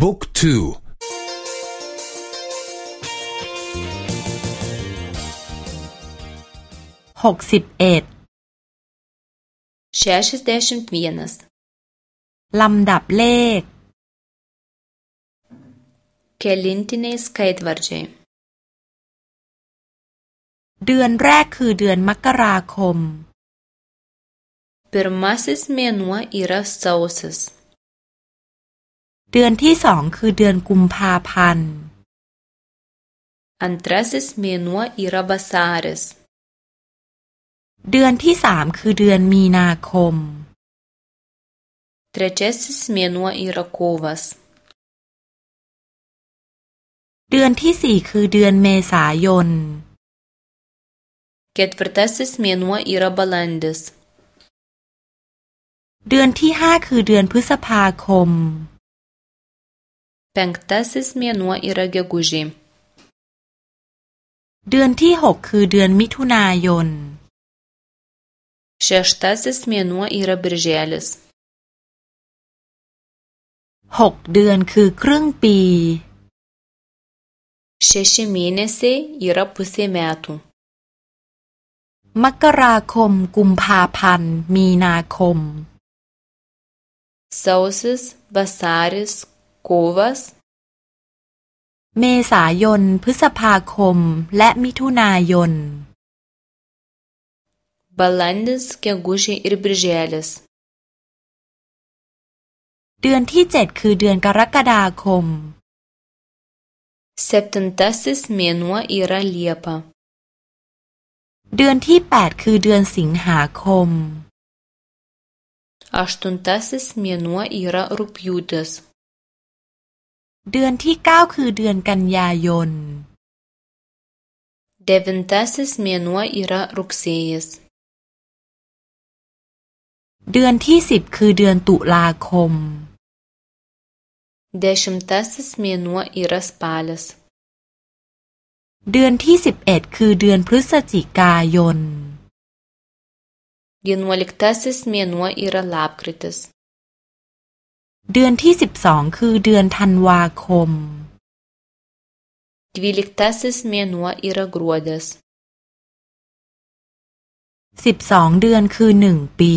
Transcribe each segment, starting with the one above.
บุ๊กทูหกสิบเอ็ดชชิสเดชิมทวีนัสลำดับเลข kelintiniai skaitvardžiai เดือนแรกคือเดือนมกราคม pirmasis mėnuo yra sausis เดือนที่สองคือเดือนกุมภาพันธ์ antrasis mėnuo yra vasaris เดือนที่สามคือเดือนมีนาคม trečiasis mėnuo yra kovas เดือนที่สี่คือเดือนเมษายน ketvirtasis mėnuo yra balandis เดือนที่ห้าคือเดือนพฤษภาคม penktasis mėnuo yra gegužė เดือนที่หกคือเดือนมิถุนายน šeštasis mėnuo yra birželis หกเดือนคือครึ่งปี šeši mėnesiai yra pusė metų มกราคมกุมภาพันธ์มีนาคม sausis vasaris kovas เมษายน พฤษภาคม และมิถุนายน balandis gegužė ir birželis เดือนที่เจ็ดคือเดือนกรกฎาคม septintasis mėnuo yra liepa เดือนที่แปดคือเดือนสิงหาคม aštuntasis mėnuo yra rugpjūtis เดือนที่เก้าคือเดือนกันยายน devintasis mėnuo yra rugsėjis เดือนที่สิบคือเดือนตุลาคม dešimtasis mėnuo yra spalis เดือนที่สิบเอ็ดคือเดือนพฤศจิกายน vienuoliktasis mėnuo yra lapkritis เดือนที่สิบสองคือเดือนธันวาคม dvyliktasis mėnuo yra gruodis สิบสองเดือนคือหนึ่งปี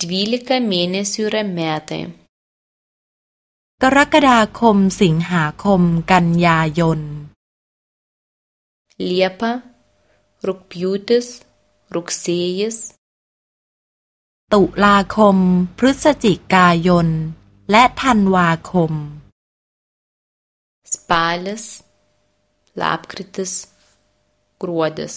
dvylika mėnesių yra metai กรกฎาคมสิงหาคมกันยายน liepa rugpjūtis rugsėjis ตุลาคม พฤศจิกายน และธันวาคม spalis lapkritis gruodis